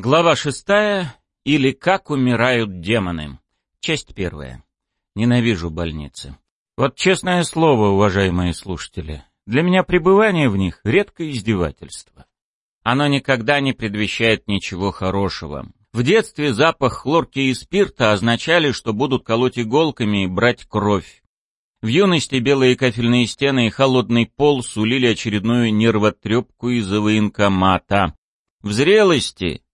Глава шестая. Или как умирают демоны. Часть первая. Ненавижу больницы. Вот честное слово, уважаемые слушатели, для меня пребывание в них — редкое издевательство. Оно никогда не предвещает ничего хорошего. В детстве запах хлорки и спирта означали, что будут колоть иголками и брать кровь. В юности белые кафельные стены и холодный пол сулили очередную нервотрепку из-за военкомата. В зрелости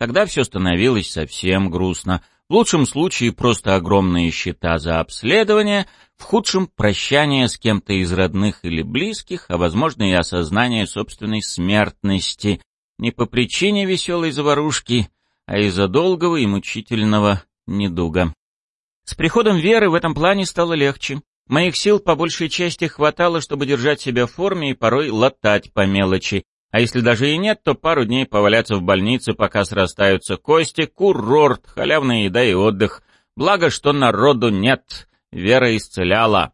тогда все становилось совсем грустно. В лучшем случае просто огромные счета за обследование, в худшем — прощание с кем-то из родных или близких, а возможно и осознание собственной смертности, не по причине веселой заварушки, а из-за долгого и мучительного недуга. С приходом веры в этом плане стало легче. Моих сил по большей части хватало, чтобы держать себя в форме и порой латать по мелочи. А если даже и нет, то пару дней поваляться в больнице, пока срастаются кости, курорт, халявная еда и отдых. Благо, что народу нет, вера исцеляла.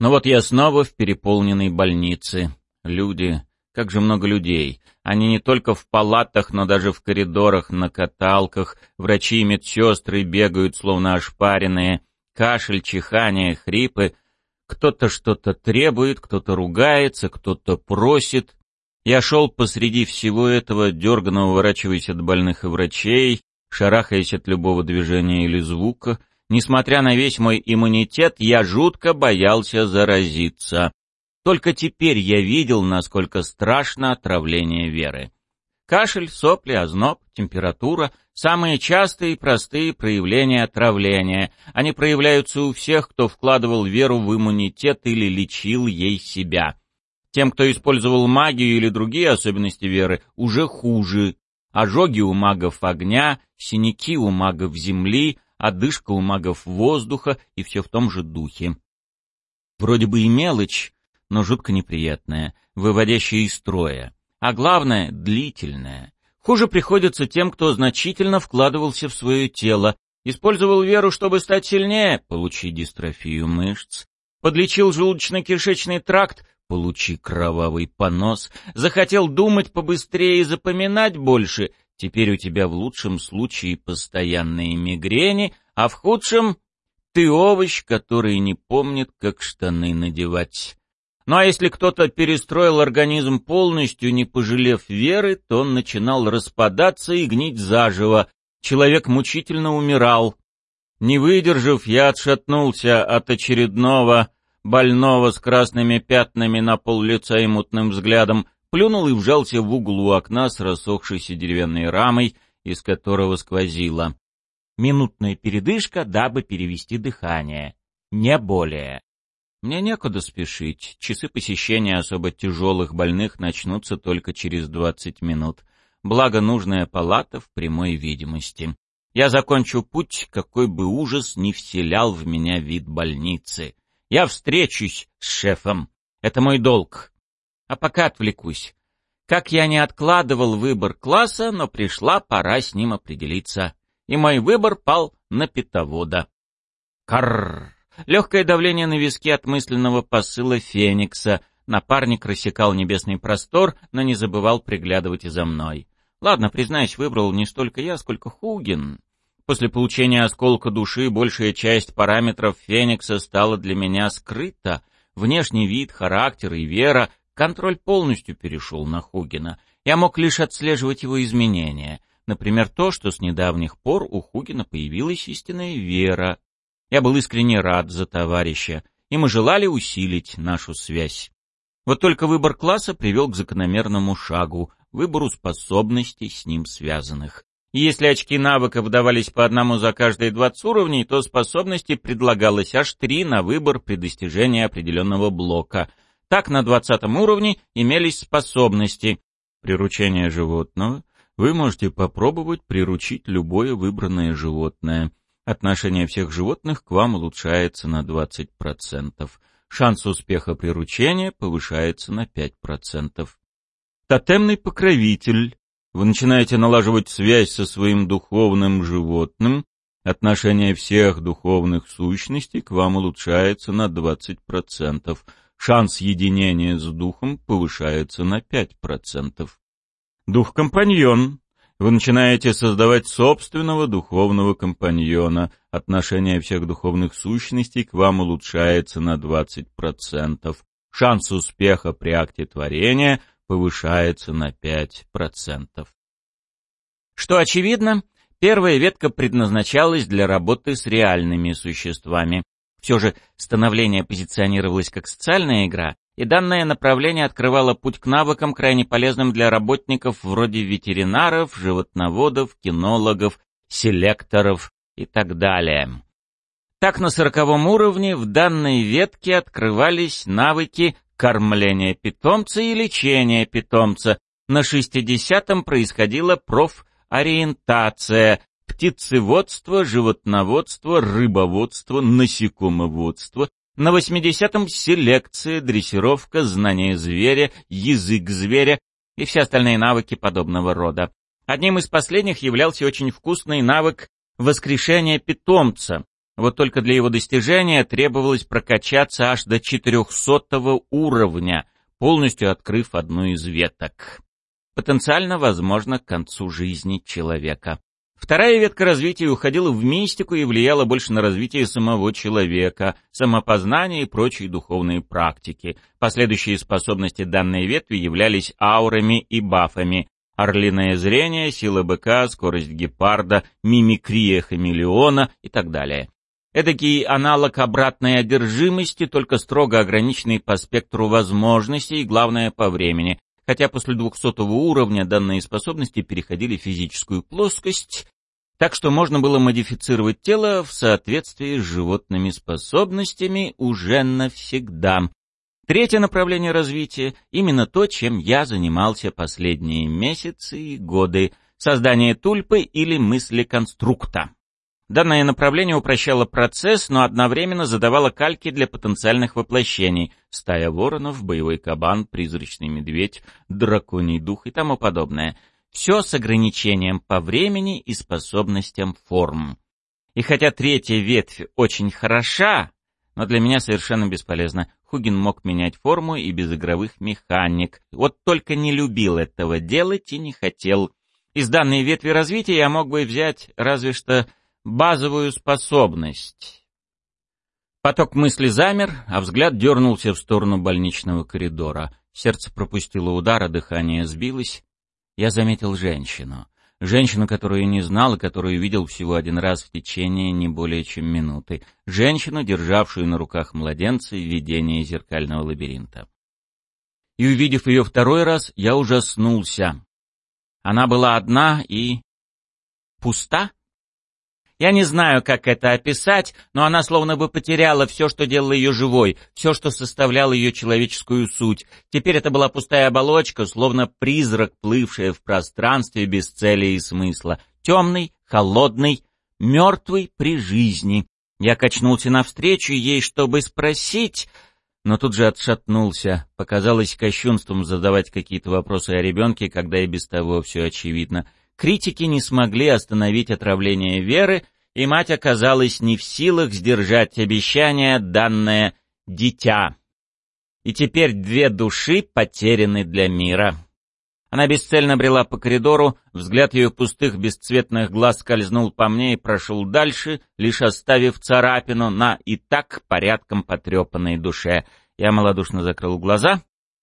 Но вот я снова в переполненной больнице. Люди, как же много людей. Они не только в палатах, но даже в коридорах, на каталках. Врачи и медсестры бегают, словно ошпаренные кашель, чихание, хрипы. Кто-то что-то требует, кто-то ругается, кто-то просит. Я шел посреди всего этого, дерганно уворачиваясь от больных и врачей, шарахаясь от любого движения или звука. Несмотря на весь мой иммунитет, я жутко боялся заразиться. Только теперь я видел, насколько страшно отравление веры. Кашель, сопли, озноб, температура — самые частые и простые проявления отравления. Они проявляются у всех, кто вкладывал веру в иммунитет или лечил ей себя. Тем, кто использовал магию или другие особенности веры, уже хуже. Ожоги у магов огня, синяки у магов земли, одышка у магов воздуха и все в том же духе. Вроде бы и мелочь, но жутко неприятная, выводящая из строя а главное — длительное. Хуже приходится тем, кто значительно вкладывался в свое тело, использовал веру, чтобы стать сильнее, получи дистрофию мышц, подлечил желудочно-кишечный тракт, получи кровавый понос, захотел думать побыстрее и запоминать больше, теперь у тебя в лучшем случае постоянные мигрени, а в худшем — ты овощ, который не помнит, как штаны надевать. Ну а если кто-то перестроил организм полностью, не пожалев веры, то он начинал распадаться и гнить заживо. Человек мучительно умирал. Не выдержав, я отшатнулся от очередного больного с красными пятнами на пол лица и мутным взглядом, плюнул и вжался в угол у окна с рассохшейся деревянной рамой, из которого сквозило. Минутная передышка, дабы перевести дыхание. Не более. Мне некуда спешить. Часы посещения особо тяжелых больных начнутся только через 20 минут. Благо нужная палата в прямой видимости. Я закончу путь, какой бы ужас ни вселял в меня вид больницы. Я встречусь с шефом. Это мой долг. А пока отвлекусь. Как я не откладывал выбор класса, но пришла пора с ним определиться. И мой выбор пал на питовода. Карр! Легкое давление на виски от мысленного посыла Феникса. Напарник рассекал небесный простор, но не забывал приглядывать и за мной. Ладно, признаюсь, выбрал не столько я, сколько Хугин. После получения осколка души большая часть параметров Феникса стала для меня скрыта. Внешний вид, характер и вера, контроль полностью перешел на Хугина. Я мог лишь отслеживать его изменения. Например, то, что с недавних пор у Хугина появилась истинная вера, я был искренне рад за товарища, и мы желали усилить нашу связь. Вот только выбор класса привел к закономерному шагу — выбору способностей с ним связанных. Если очки навыков давались по одному за каждые 20 уровней, то способности предлагалось аж три на выбор при достижении определенного блока. Так, на 20 уровне имелись способности. Приручение животного. Вы можете попробовать приручить любое выбранное животное. Отношение всех животных к вам улучшается на 20%. Шанс успеха приручения повышается на 5%. Тотемный покровитель. Вы начинаете налаживать связь со своим духовным животным. Отношение всех духовных сущностей к вам улучшается на 20%. Шанс единения с духом повышается на 5%. Дух-компаньон. Вы начинаете создавать собственного духовного компаньона. Отношение всех духовных сущностей к вам улучшается на 20%. Шанс успеха при акте творения повышается на 5%. Что очевидно, первая ветка предназначалась для работы с реальными существами. Все же становление позиционировалось как социальная игра, и данное направление открывало путь к навыкам, крайне полезным для работников вроде ветеринаров, животноводов, кинологов, селекторов и так далее. Так на сороковом уровне в данной ветке открывались навыки кормления питомца и лечения питомца. На шестидесятом происходила профориентация, птицеводство, животноводство, рыбоводство, насекомоводство, на 80-м селекция, дрессировка, знание зверя, язык зверя и все остальные навыки подобного рода. Одним из последних являлся очень вкусный навык воскрешения питомца. Вот только для его достижения требовалось прокачаться аж до 400 уровня, полностью открыв одну из веток. Потенциально возможно к концу жизни человека. Вторая ветка развития уходила в мистику и влияла больше на развитие самого человека, самопознание и прочие духовные практики. Последующие способности данной ветви являлись аурами и бафами. Орлиное зрение, сила быка, скорость гепарда, мимикрия хамелеона и так далее. Эдакий аналог обратной одержимости, только строго ограниченный по спектру возможностей и, главное, по времени хотя после 200 уровня данные способности переходили в физическую плоскость, так что можно было модифицировать тело в соответствии с животными способностями уже навсегда. Третье направление развития — именно то, чем я занимался последние месяцы и годы — создание тульпы или мыслеконструкта. Данное направление упрощало процесс, но одновременно задавало кальки для потенциальных воплощений — стая воронов, боевой кабан, призрачный медведь, драконий дух и тому подобное. Все с ограничением по времени и способностям форм. И хотя третья ветвь очень хороша, но для меня совершенно бесполезна. Хугин мог менять форму и без игровых механик. Вот только не любил этого делать и не хотел. Из данной ветви развития я мог бы взять разве что базовую способность. Поток мысли замер, а взгляд дернулся в сторону больничного коридора. Сердце пропустило удар, а дыхание сбилось. Я заметил женщину. Женщину, которую не знал и которую видел всего один раз в течение не более чем минуты. Женщину, державшую на руках младенца в видении зеркального лабиринта. И увидев ее второй раз, я ужаснулся. Она была одна и... пуста? Я не знаю, как это описать, но она словно бы потеряла все, что делало ее живой, все, что составляло ее человеческую суть. Теперь это была пустая оболочка, словно призрак, плывшая в пространстве без цели и смысла. Темный, холодный, мертвый при жизни. Я качнулся навстречу ей, чтобы спросить, но тут же отшатнулся. Показалось кощунством задавать какие-то вопросы о ребенке, когда и без того все очевидно. Критики не смогли остановить отравление Веры, и мать оказалась не в силах сдержать обещание, данное дитя. И теперь две души потеряны для мира. Она бесцельно брела по коридору, взгляд ее пустых бесцветных глаз скользнул по мне и прошел дальше, лишь оставив царапину на и так порядком потрепанной душе. Я малодушно закрыл глаза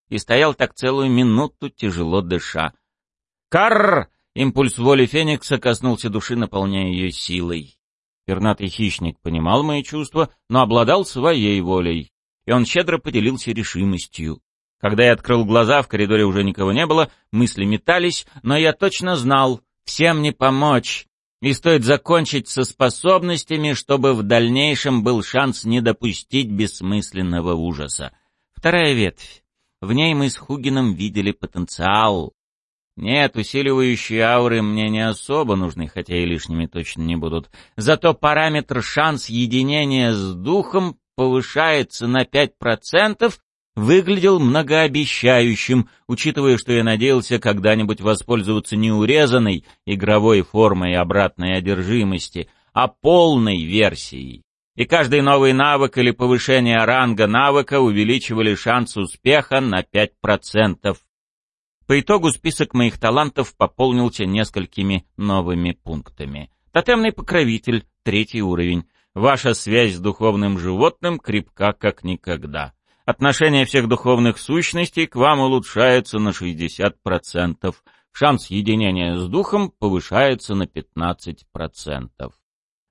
и стоял так целую минуту, тяжело дыша. «Карр!» — импульс воли Феникса коснулся души, наполняя ее силой. Пернатый хищник понимал мои чувства, но обладал своей волей, и он щедро поделился решимостью. Когда я открыл глаза, в коридоре уже никого не было, мысли метались, но я точно знал, всем не помочь, и стоит закончить со способностями, чтобы в дальнейшем был шанс не допустить бессмысленного ужаса. Вторая ветвь. В ней мы с Хугином видели потенциал, нет, усиливающие ауры мне не особо нужны, хотя и лишними точно не будут. Зато параметр шанс единения с духом повышается на 5%, выглядел многообещающим, учитывая, что я надеялся когда-нибудь воспользоваться не урезанной игровой формой обратной одержимости, а полной версией. И каждый новый навык или повышение ранга навыка увеличивали шанс успеха на 5%. По итогу список моих талантов пополнился несколькими новыми пунктами. Тотемный покровитель, третий уровень. Ваша связь с духовным животным крепка как никогда. Отношение всех духовных сущностей к вам улучшается на 60%. Шанс единения с духом повышается на 15%.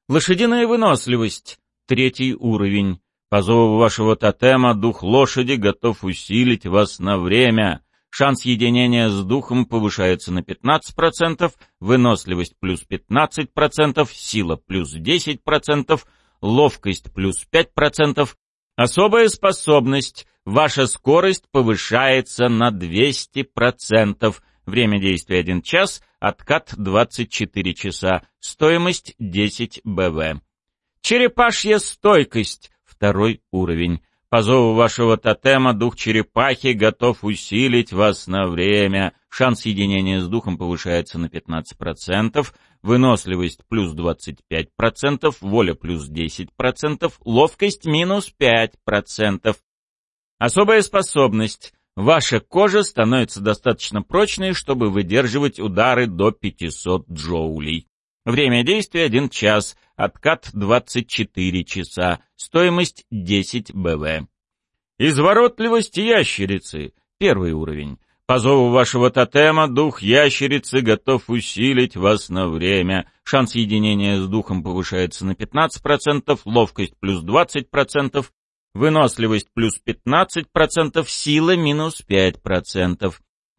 Лошадиная выносливость, третий уровень. По зову вашего тотема дух лошади готов усилить вас на время. Шанс единения с духом повышается на 15%, выносливость плюс 15%, сила плюс 10%, ловкость плюс 5%. Особая способность. Ваша скорость повышается на 200%. Время действия 1 час, откат 24 часа. Стоимость 10 БВ. Черепашья стойкость. Второй уровень. По зову вашего тотема дух черепахи готов усилить вас на время. Шанс единения с духом повышается на 15%, выносливость плюс 25%, воля плюс 10%, ловкость минус 5%. Особая способность. Ваша кожа становится достаточно прочной, чтобы выдерживать удары до 500 джоулей. Время действия 1 час, откат 24 часа, стоимость 10 БВ. Изворотливость ящерицы, первый уровень. По зову вашего тотема дух ящерицы готов усилить вас на время. Шанс единения с духом повышается на 15%, ловкость плюс 20%, выносливость плюс 15%, сила минус 5%.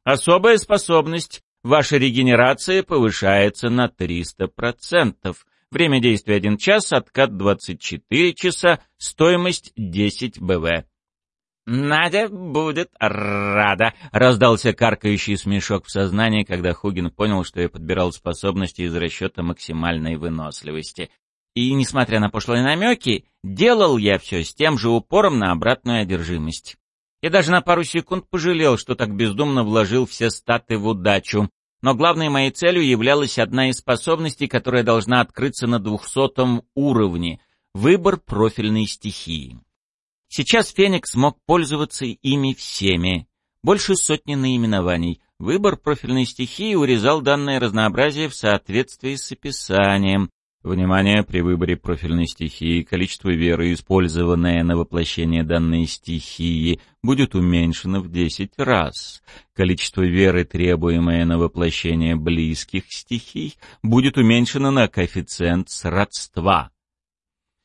Особая способность Ваша регенерация повышается на 300%. Время действия 1 час, откат 24 часа, стоимость 10 БВ. «Надя будет рада», — раздался каркающий смешок в сознании, когда Хугин понял, что я подбирал способности из расчета максимальной выносливости. И, несмотря на пошлые намеки, делал я все с тем же упором на обратную одержимость. Я даже на пару секунд пожалел, что так бездумно вложил все статы в удачу. Но главной моей целью являлась одна из способностей, которая должна открыться на двухсотом уровне — выбор профильной стихии. Сейчас Феникс мог пользоваться ими всеми. Больше сотни наименований. Выбор профильной стихии урезал данное разнообразие в соответствии с описанием, Внимание при выборе профильной стихии, количество веры, использованное на воплощение данной стихии, будет уменьшено в 10 раз. Количество веры, требуемое на воплощение близких стихий, будет уменьшено на коэффициент сродства.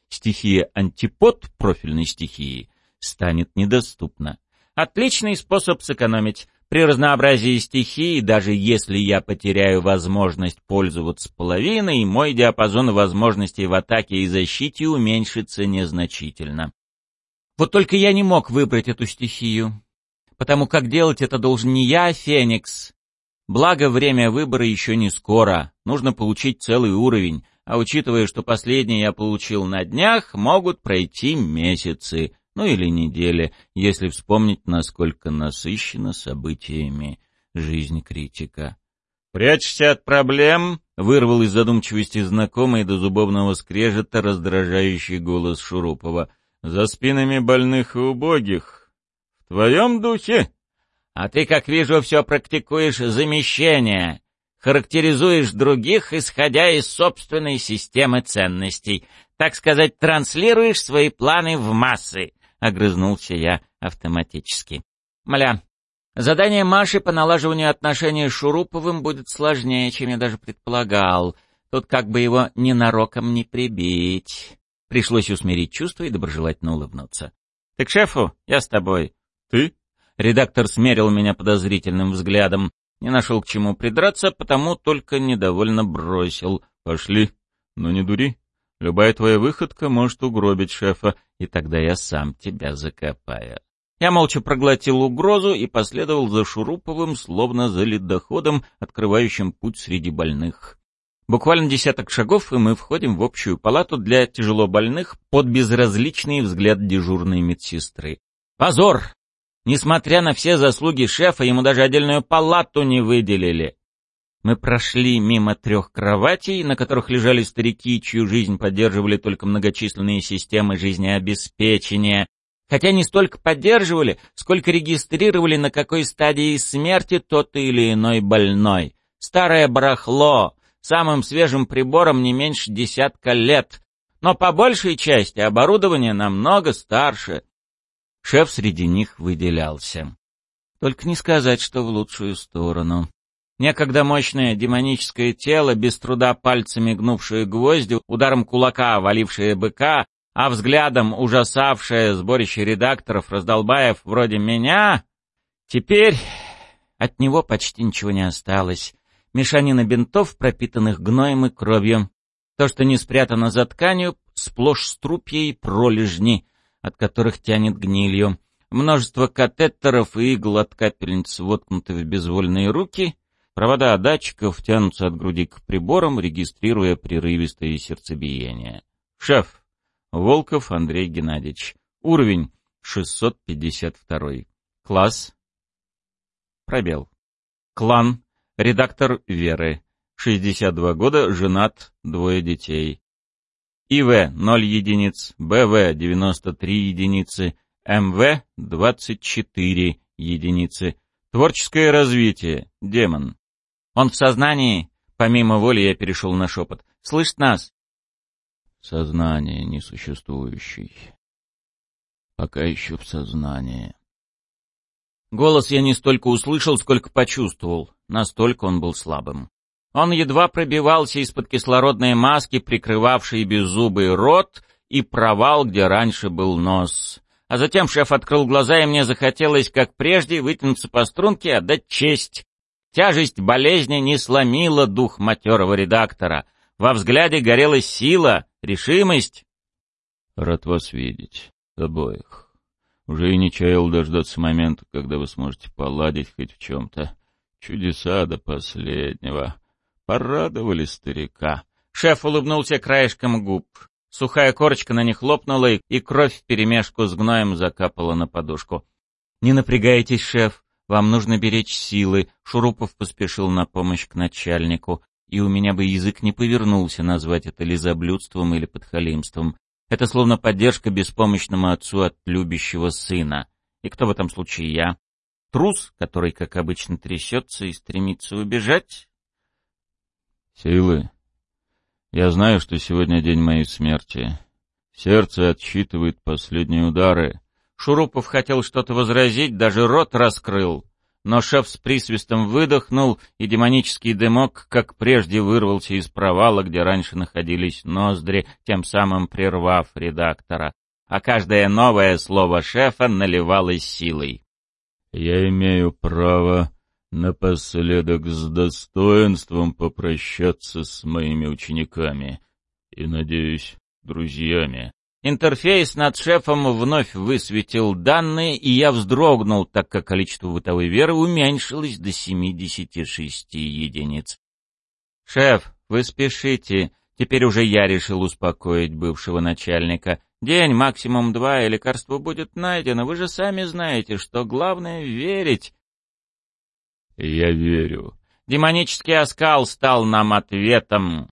Стихия антипод профильной стихии станет недоступна. Отличный способ сэкономить. При разнообразии стихий, даже если я потеряю возможность пользоваться половиной, мой диапазон возможностей в атаке и защите уменьшится незначительно. Вот только я не мог выбрать эту стихию, потому как делать это должен не я, а Феникс. Благо, время выбора еще не скоро, нужно получить целый уровень, а учитывая, что последний я получил на днях, могут пройти месяцы — ну или недели, если вспомнить, насколько насыщена событиями жизнь критика. «Прячься от проблем!» — вырвал из задумчивости знакомый до зубовного скрежета раздражающий голос Шурупова. «За спинами больных и убогих. В твоем духе?» «А ты, как вижу, все практикуешь замещение. Характеризуешь других, исходя из собственной системы ценностей. Так сказать, транслируешь свои планы в массы огрызнулся я автоматически. Мля, задание Маши по налаживанию отношений с Шуруповым будет сложнее, чем я даже предполагал. Тут как бы его ненароком не прибить. Пришлось усмирить чувства и доброжелательно улыбнуться. — Ты к шефу? Я с тобой. — Ты? Редактор смерил меня подозрительным взглядом. Не нашел к чему придраться, потому только недовольно бросил. — Пошли. Но не дури. Любая твоя выходка может угробить шефа, и тогда я сам тебя закопаю. Я молча проглотил угрозу и последовал за Шуруповым, словно за ледоходом, открывающим путь среди больных. Буквально десяток шагов, и мы входим в общую палату для тяжелобольных под безразличный взгляд дежурной медсестры. Позор! Несмотря на все заслуги шефа, ему даже отдельную палату не выделили. Мы прошли мимо трех кроватей, на которых лежали старики, чью жизнь поддерживали только многочисленные системы жизнеобеспечения. Хотя не столько поддерживали, сколько регистрировали, на какой стадии смерти тот или иной больной. Старое барахло, самым свежим прибором не меньше десятка лет, но по большей части оборудование намного старше. Шеф среди них выделялся. Только не сказать, что в лучшую сторону. Некогда мощное демоническое тело, без труда пальцами гнувшее гвозди, ударом кулака валившее быка, а взглядом ужасавшее сборище редакторов, раздолбаев вроде меня, теперь от него почти ничего не осталось. Мешанина бинтов, пропитанных гноем и кровью. То, что не спрятано за тканью, сплошь струпья и пролежни, от которых тянет гнилью. Множество катетеров и игл от капельниц воткнуты в безвольные руки — Провода датчиков тянутся от груди к приборам, регистрируя прерывистое сердцебиение. Шеф. Волков Андрей Геннадьевич. Уровень 652. Класс. Пробел. Клан. Редактор Веры. 62 года, женат, двое детей. ИВ 0 единиц, БВ 93 единицы, МВ 24 единицы. Творческое развитие. Демон. Он в сознании? Помимо воли я перешел на шепот. Слышит нас? Сознание несуществующий. Пока еще в сознании. Голос я не столько услышал, сколько почувствовал. Настолько он был слабым. Он едва пробивался из-под кислородной маски, прикрывавшей беззубый рот, и провал, где раньше был нос. А затем шеф открыл глаза, и мне захотелось, как прежде, вытянуться по струнке и отдать честь. Тяжесть болезни не сломила дух матерого редактора. Во взгляде горела сила, решимость. Рад вас видеть, обоих. Уже и не чаял дождаться момента, когда вы сможете поладить хоть в чем-то. Чудеса до последнего. Порадовали старика. Шеф улыбнулся краешком губ. Сухая корочка на них лопнула, и кровь вперемешку с гноем закапала на подушку. «Не напрягайтесь, шеф. Вам нужно беречь силы. Шурупов поспешил на помощь к начальнику, и у меня бы язык не повернулся назвать это лизоблюдством или подхалимством. Это словно поддержка беспомощному отцу от любящего сына. И кто в этом случае я? Трус, который, как обычно, трясется и стремится убежать? Силы. Я знаю, что сегодня день моей смерти. Сердце отсчитывает последние удары. Шурупов хотел что-то возразить, даже рот раскрыл. Но шеф с присвистом выдохнул, и демонический дымок, как прежде, вырвался из провала, где раньше находились ноздри, тем самым прервав редактора. А каждое новое слово шефа наливалось силой. «Я имею право напоследок с достоинством попрощаться с моими учениками и, надеюсь, друзьями. Интерфейс над шефом вновь высветил данные, и я вздрогнул, так как количество бытовой веры уменьшилось до 76 единиц. «Шеф, вы спешите. Теперь уже я решил успокоить бывшего начальника. День, максимум два, и лекарство будет найдено. Вы же сами знаете, что главное — верить». «Я верю». Демонический оскал стал нам ответом.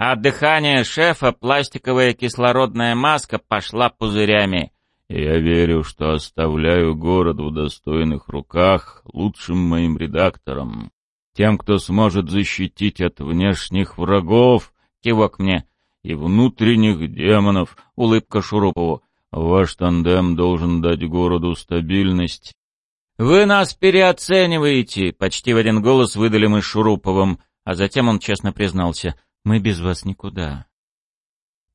А от дыхания шефа пластиковая кислородная маска пошла пузырями. «Я верю, что оставляю город в достойных руках лучшим моим редактором, тем, кто сможет защитить от внешних врагов, кивок мне, и внутренних демонов, улыбка Шурупову. Ваш тандем должен дать городу стабильность». «Вы нас переоцениваете!» — почти в один голос выдали мы Шуруповым, а затем он честно признался — мы без вас никуда.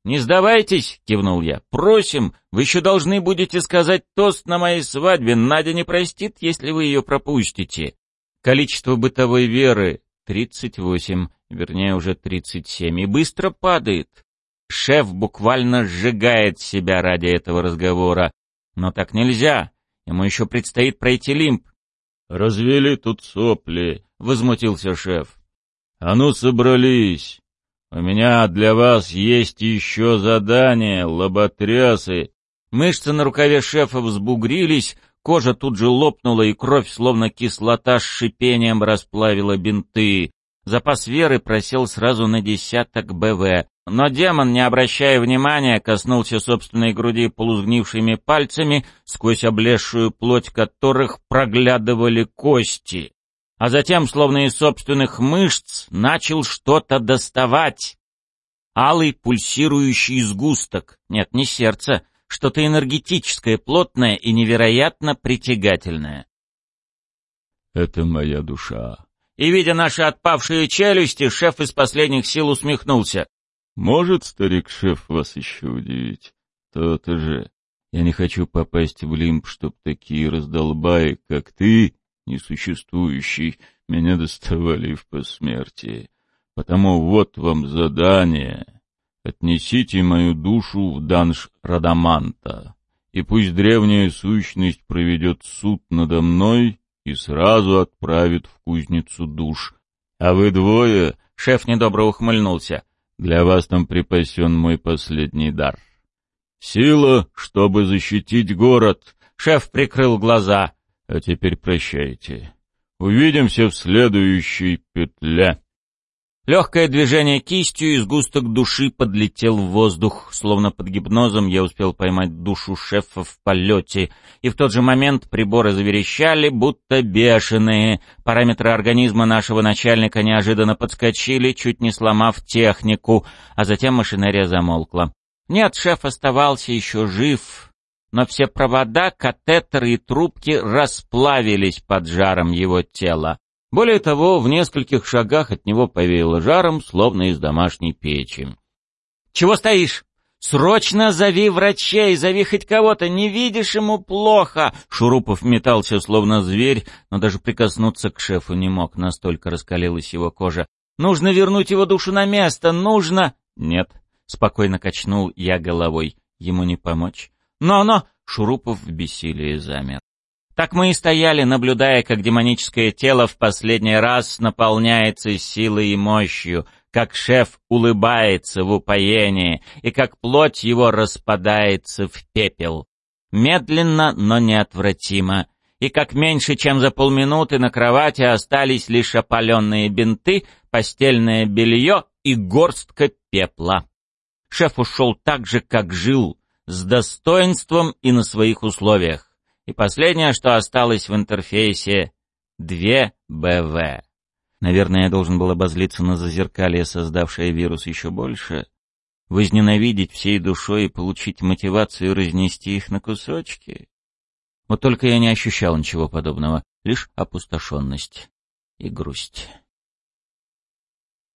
«Не сдавайтесь!» — кивнул я. «Просим! Вы еще должны будете сказать тост на моей свадьбе. Надя не простит, если вы ее пропустите. Количество бытовой веры — тридцать восемь, вернее, уже тридцать семь, и быстро падает. Шеф буквально сжигает себя ради этого разговора. Но так нельзя. Ему еще предстоит пройти лимб. «Развели тут сопли», — возмутился шеф. «А ну, собрались!» «У меня для вас есть еще задание, лоботрясы!» Мышцы на рукаве шефа взбугрились, кожа тут же лопнула, и кровь, словно кислота, с шипением расплавила бинты. Запас веры просел сразу на десяток БВ, но демон, не обращая внимания, коснулся собственной груди полузгнившими пальцами, сквозь облезшую плоть которых проглядывали кости. А затем, словно из собственных мышц, начал что-то доставать. Алый пульсирующий сгусток. Нет, не сердце. Что-то энергетическое, плотное и невероятно притягательное. «Это моя душа», и, видя наши отпавшие челюсти, шеф из последних сил усмехнулся. «Может, старик-шеф, вас еще удивить? То-то же. Я не хочу попасть в лимб, чтоб такие раздолбаи, как ты, несуществующий, меня доставали в посмертии. Потому вот вам задание. Отнесите мою душу в данж Радаманта, и пусть древняя сущность проведет суд надо мной и сразу отправит в кузницу душ. А вы двое, шеф недобро ухмыльнулся, для вас там припасен мой последний дар. Сила, чтобы защитить город. Шеф прикрыл глаза. А теперь прощайте. Увидимся в следующей петле. Легкое движение кистью и сгусток души подлетел в воздух. Словно под гипнозом я успел поймать душу шефа в полете. И в тот же момент приборы заверещали, будто бешеные. Параметры организма нашего начальника неожиданно подскочили, чуть не сломав технику. А затем машинерия замолкла. Нет, шеф оставался еще жив. Но все провода, катетеры и трубки расплавились под жаром его тела. Более того, в нескольких шагах от него повеяло жаром, словно из домашней печи. «Чего стоишь? Срочно зови врачей, зови хоть кого-то, не видишь ему плохо!» Шурупов метался, словно зверь, но даже прикоснуться к шефу не мог, настолько раскалилась его кожа. «Нужно вернуть его душу на место, нужно...» «Нет», — спокойно качнул я головой, — ему не помочь. «Но-но!» — Шурупов в бессилии замер. Так мы и стояли, наблюдая, как демоническое тело в последний раз наполняется силой и мощью, как шеф улыбается в упоении, и как плоть его распадается в пепел. Медленно, но неотвратимо. И как меньше, чем за полминуты на кровати остались лишь опаленные бинты, постельное белье и горстка пепла. Шеф ушел так же, как жил, с достоинством и на своих условиях. И последнее, что осталось в интерфейсе — 2БВ. Наверное, я должен был обозлиться на зазеркалье, создавшее вирус еще больше, возненавидеть всей душой и получить мотивацию разнести их на кусочки. Вот только я не ощущал ничего подобного, лишь опустошенность и грусть.